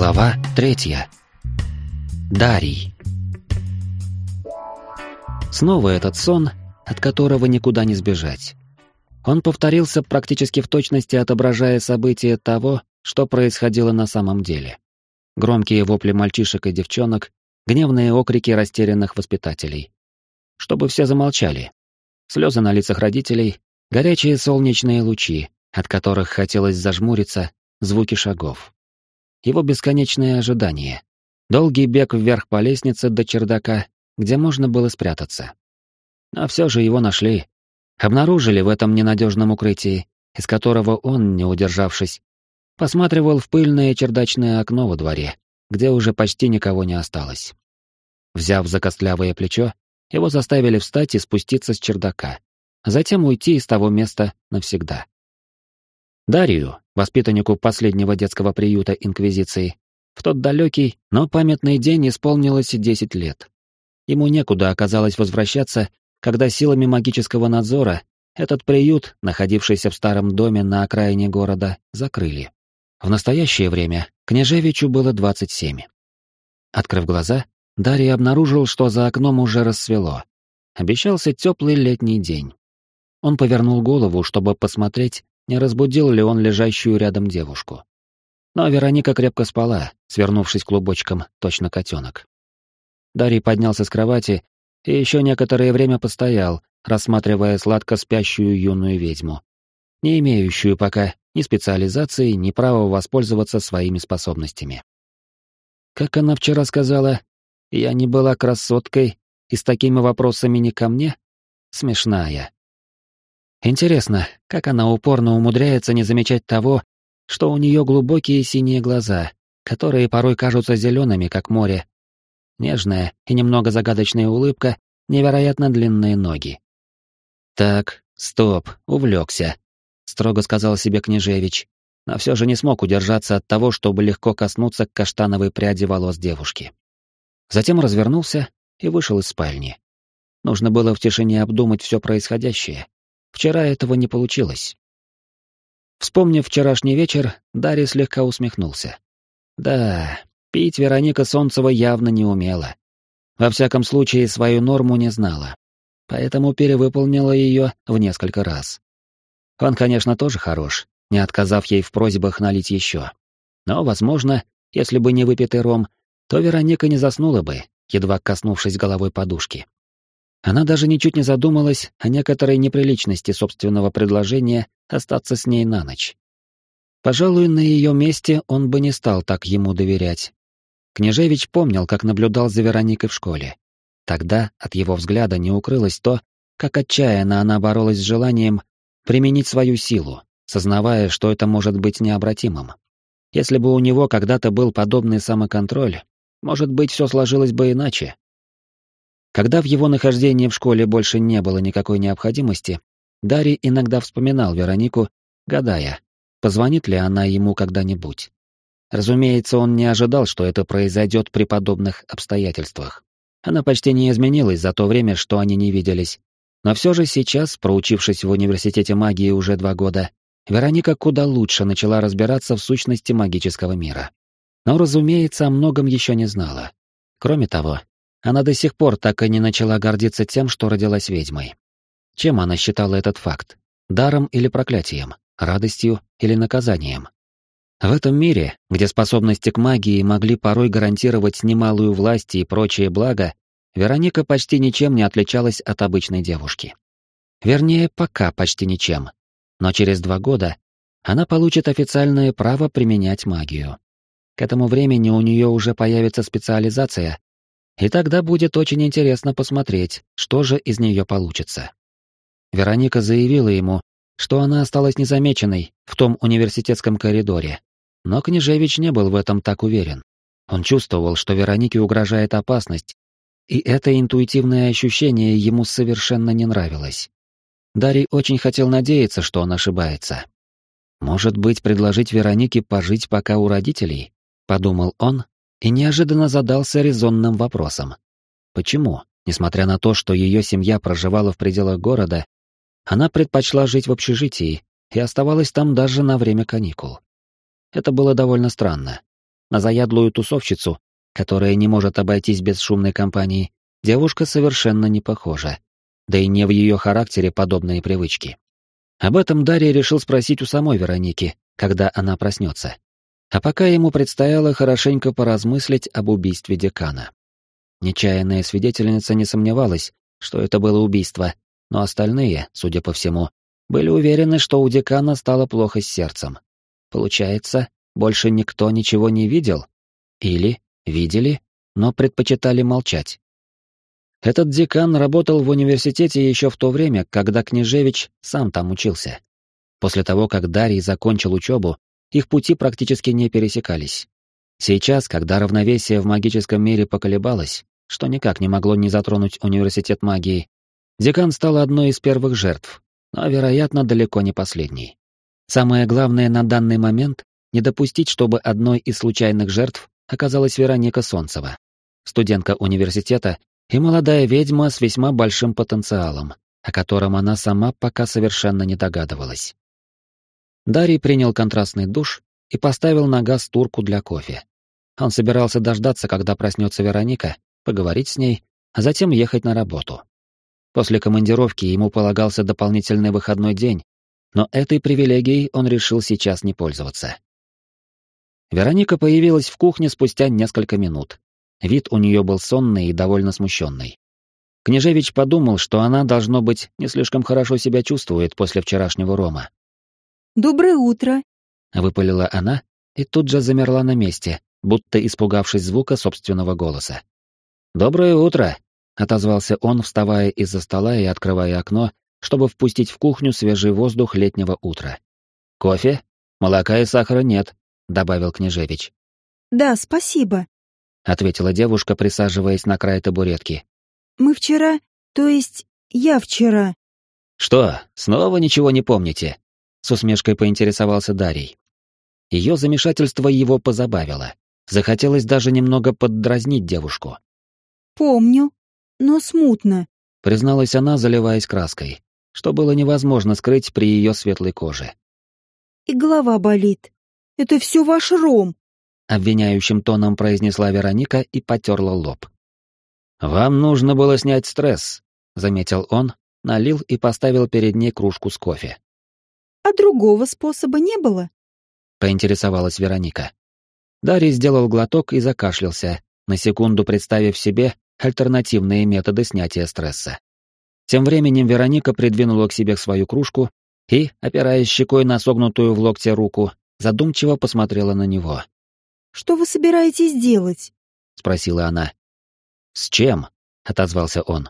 Глава третья. Дарий. Снова этот сон, от которого никуда не сбежать. Он повторился практически в точности, отображая события того, что происходило на самом деле. Громкие вопли мальчишек и девчонок, гневные окрики растерянных воспитателей. Чтобы все замолчали. Слезы на лицах родителей, горячие солнечные лучи, от которых хотелось зажмуриться, звуки шагов его бесконечное ожидание. Долгий бег вверх по лестнице до чердака, где можно было спрятаться. Но все же его нашли. Обнаружили в этом ненадежном укрытии, из которого он, не удержавшись, посматривал в пыльное чердачное окно во дворе, где уже почти никого не осталось. Взяв за костлявое плечо, его заставили встать и спуститься с чердака, затем уйти из того места навсегда. Дарью, воспитаннику последнего детского приюта Инквизиции, в тот далекий, но памятный день исполнилось 10 лет. Ему некуда оказалось возвращаться, когда силами магического надзора этот приют, находившийся в старом доме на окраине города, закрыли. В настоящее время княжевичу было 27. Открыв глаза, Дарья обнаружил, что за окном уже рассвело. Обещался теплый летний день. Он повернул голову, чтобы посмотреть, не разбудил ли он лежащую рядом девушку. Но Вероника крепко спала, свернувшись клубочком, точно котенок. Дарий поднялся с кровати и еще некоторое время постоял, рассматривая сладко спящую юную ведьму, не имеющую пока ни специализации, ни права воспользоваться своими способностями. Как она вчера сказала, я не была красоткой, и с такими вопросами не ко мне? Смешная. Интересно, как она упорно умудряется не замечать того, что у нее глубокие синие глаза, которые порой кажутся зелеными, как море. Нежная и немного загадочная улыбка, невероятно длинные ноги. «Так, стоп, увлекся», — строго сказал себе княжевич, но все же не смог удержаться от того, чтобы легко коснуться каштановой пряди волос девушки. Затем развернулся и вышел из спальни. Нужно было в тишине обдумать все происходящее, Вчера этого не получилось. Вспомнив вчерашний вечер, Дарья слегка усмехнулся. Да, пить Вероника Солнцева явно не умела. Во всяком случае, свою норму не знала. Поэтому перевыполнила ее в несколько раз. Он, конечно, тоже хорош, не отказав ей в просьбах налить еще. Но, возможно, если бы не выпитый ром, то Вероника не заснула бы, едва коснувшись головой подушки. Она даже ничуть не задумалась о некоторой неприличности собственного предложения остаться с ней на ночь. Пожалуй, на ее месте он бы не стал так ему доверять. Княжевич помнил, как наблюдал за Вероникой в школе. Тогда от его взгляда не укрылось то, как отчаянно она боролась с желанием применить свою силу, сознавая, что это может быть необратимым. Если бы у него когда-то был подобный самоконтроль, может быть, все сложилось бы иначе, когда в его нахождении в школе больше не было никакой необходимости, Дарий иногда вспоминал Веронику, гадая, позвонит ли она ему когда-нибудь. Разумеется, он не ожидал, что это произойдет при подобных обстоятельствах. Она почти не изменилась за то время, что они не виделись. Но все же сейчас, проучившись в университете магии уже два года, Вероника куда лучше начала разбираться в сущности магического мира. Но, разумеется, о многом еще не знала. Кроме того, она до сих пор так и не начала гордиться тем, что родилась ведьмой. Чем она считала этот факт? Даром или проклятием? Радостью или наказанием? В этом мире, где способности к магии могли порой гарантировать немалую власть и прочие блага, Вероника почти ничем не отличалась от обычной девушки. Вернее, пока почти ничем. Но через два года она получит официальное право применять магию. К этому времени у нее уже появится специализация, и тогда будет очень интересно посмотреть, что же из нее получится. Вероника заявила ему, что она осталась незамеченной в том университетском коридоре. Но Княжевич не был в этом так уверен. Он чувствовал, что Веронике угрожает опасность, и это интуитивное ощущение ему совершенно не нравилось. Дарий очень хотел надеяться, что он ошибается. Может быть, предложить Веронике пожить пока у родителей? Подумал он и неожиданно задался резонным вопросом. Почему, несмотря на то, что ее семья проживала в пределах города, она предпочла жить в общежитии и оставалась там даже на время каникул? Это было довольно странно. на заядлую тусовщицу, которая не может обойтись без шумной компании, девушка совершенно не похожа. Да и не в ее характере подобные привычки. Об этом Дарья решил спросить у самой Вероники, когда она проснется. А пока ему предстояло хорошенько поразмыслить об убийстве декана. Нечаянная свидетельница не сомневалась, что это было убийство, но остальные, судя по всему, были уверены, что у декана стало плохо с сердцем. Получается, больше никто ничего не видел? Или видели, но предпочитали молчать? Этот декан работал в университете еще в то время, когда Княжевич сам там учился. После того, как Дарий закончил учебу, их пути практически не пересекались. Сейчас, когда равновесие в магическом мире поколебалось, что никак не могло не затронуть университет магии, декан стал одной из первых жертв, но, вероятно, далеко не последней. Самое главное на данный момент — не допустить, чтобы одной из случайных жертв оказалась Вероника Солнцева, студентка университета и молодая ведьма с весьма большим потенциалом, о котором она сама пока совершенно не догадывалась. Дарий принял контрастный душ и поставил на газ турку для кофе. Он собирался дождаться, когда проснется Вероника, поговорить с ней, а затем ехать на работу. После командировки ему полагался дополнительный выходной день, но этой привилегией он решил сейчас не пользоваться. Вероника появилась в кухне спустя несколько минут. Вид у нее был сонный и довольно смущенный. Княжевич подумал, что она, должно быть, не слишком хорошо себя чувствует после вчерашнего рома. «Доброе утро», — выпалила она и тут же замерла на месте, будто испугавшись звука собственного голоса. «Доброе утро!» — отозвался он, вставая из-за стола и открывая окно, чтобы впустить в кухню свежий воздух летнего утра. «Кофе? Молока и сахара нет», — добавил Княжевич. «Да, спасибо», — ответила девушка, присаживаясь на край табуретки. «Мы вчера, то есть я вчера». «Что, снова ничего не помните?» — с усмешкой поинтересовался Дарий. Ее замешательство его позабавило. Захотелось даже немного поддразнить девушку. «Помню, но смутно», — призналась она, заливаясь краской, что было невозможно скрыть при ее светлой коже. «И голова болит. Это все ваш ром», — обвиняющим тоном произнесла Вероника и потерла лоб. «Вам нужно было снять стресс», — заметил он, налил и поставил перед ней кружку с кофе. «А другого способа не было?» — поинтересовалась Вероника. Дарий сделал глоток и закашлялся, на секунду представив себе, альтернативные методы снятия стресса. Тем временем Вероника придвинула к себе свою кружку и, опираясь щекой на согнутую в локте руку, задумчиво посмотрела на него. «Что вы собираетесь делать?» — спросила она. «С чем?» — отозвался он.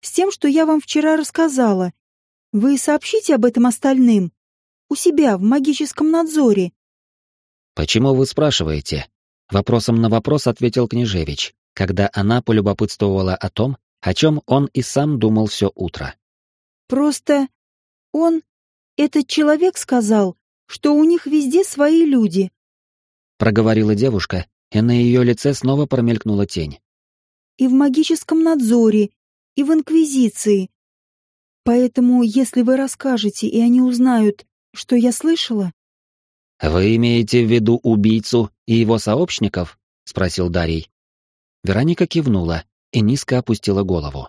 «С тем, что я вам вчера рассказала. Вы сообщите об этом остальным. У себя, в магическом надзоре». «Почему вы спрашиваете?» Вопросом на вопрос ответил Княжевич когда она полюбопытствовала о том, о чем он и сам думал все утро. «Просто он, этот человек сказал, что у них везде свои люди», проговорила девушка, и на ее лице снова промелькнула тень. «И в магическом надзоре, и в инквизиции. Поэтому, если вы расскажете, и они узнают, что я слышала...» «Вы имеете в виду убийцу и его сообщников?» — спросил Дарий. Вероника кивнула и низко опустила голову.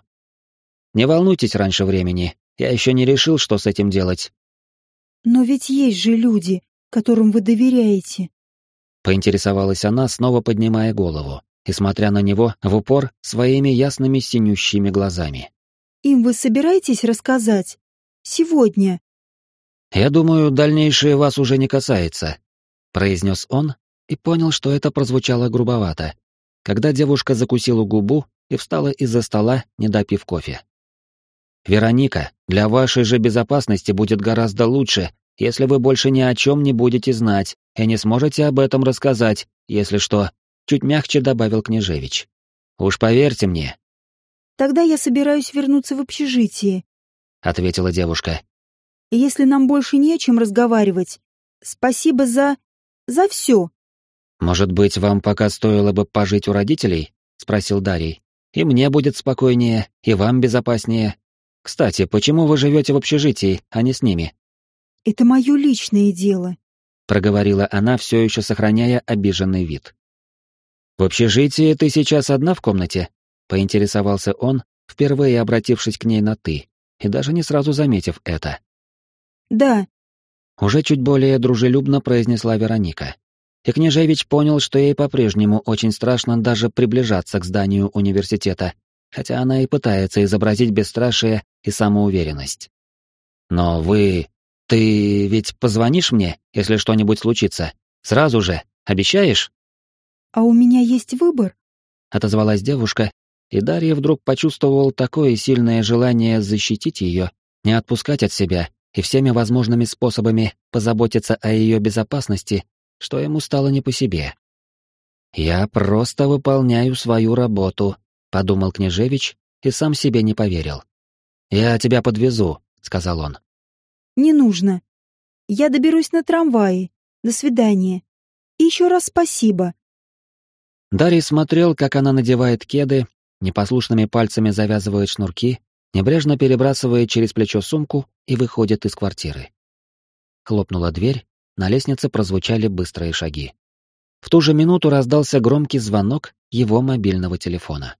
«Не волнуйтесь раньше времени, я еще не решил, что с этим делать». «Но ведь есть же люди, которым вы доверяете». Поинтересовалась она, снова поднимая голову и смотря на него в упор своими ясными синющими глазами. «Им вы собираетесь рассказать? Сегодня?» «Я думаю, дальнейшее вас уже не касается», — произнес он и понял, что это прозвучало грубовато, когда девушка закусила губу и встала из-за стола, не допив кофе. «Вероника, для вашей же безопасности будет гораздо лучше, если вы больше ни о чем не будете знать и не сможете об этом рассказать, если что», — чуть мягче добавил Княжевич. «Уж поверьте мне». «Тогда я собираюсь вернуться в общежитие», — ответила девушка. «Если нам больше не о чем разговаривать, спасибо за... за все». «Может быть, вам пока стоило бы пожить у родителей?» — спросил Дарий. «И мне будет спокойнее, и вам безопаснее. Кстати, почему вы живете в общежитии, а не с ними?» «Это мое личное дело». проговорила она, все еще сохраняя обиженный вид. В общежитии ты сейчас одна в комнате? Поинтересовался он, впервые обратившись к ней на ты, и даже не сразу заметив это. Да. Уже чуть более дружелюбно произнесла Вероника. И Княжевич понял, что ей по-прежнему очень страшно даже приближаться к зданию университета, хотя она и пытается изобразить бесстрашие и самоуверенность. «Но вы... Ты ведь позвонишь мне, если что-нибудь случится? Сразу же, обещаешь?» «А у меня есть выбор?» — отозвалась девушка, и Дарья вдруг почувствовал такое сильное желание защитить ее, не отпускать от себя и всеми возможными способами позаботиться о ее безопасности, что ему стало не по себе. «Я просто выполняю свою работу», — подумал Княжевич и сам себе не поверил. «Я тебя подвезу», — сказал он. «Не нужно. Я доберусь на трамвае. До свидания. И еще раз спасибо». Дарий смотрел, как она надевает кеды, непослушными пальцами завязывает шнурки, небрежно перебрасывает через плечо сумку и выходит из квартиры. Хлопнула дверь, на лестнице прозвучали быстрые шаги. В ту же минуту раздался громкий звонок его мобильного телефона.